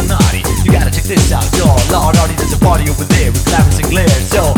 You gotta check this out, yo Lord already there's a party over there with Clarence and Glare So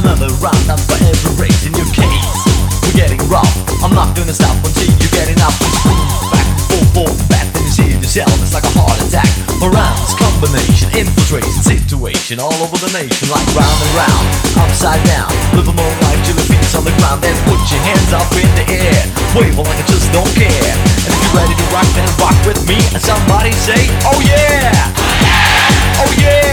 another round, I'm forever raising your case. We're getting rough, I'm not gonna stop until you get enough to scream Back, full force, back, then you see yourself, it's like a heart attack. Rounds, combination, infiltration, situation All over the nation, like round and round, upside down. Live a more life till your feet on the ground Then put your hands up in the air. Wave like I just don't care. And if you're ready to rock, then rock with me And somebody say, oh yeah! Oh yeah! Oh yeah!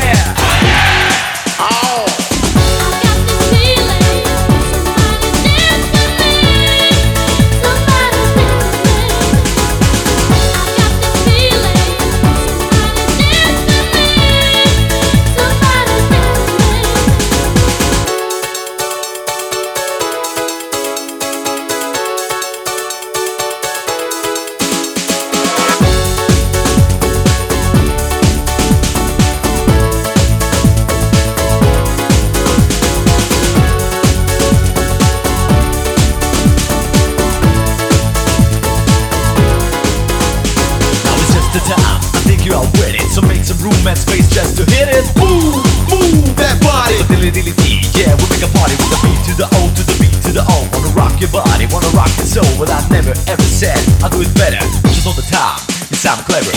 Some room and space just to hit it. Move, move that body. Dilly dilly dee, yeah, we make a party with the beat to the O to the B to the O. Wanna rock your body, wanna rock your soul. But I never ever said I'll do it better. Just all the time. You sound clever.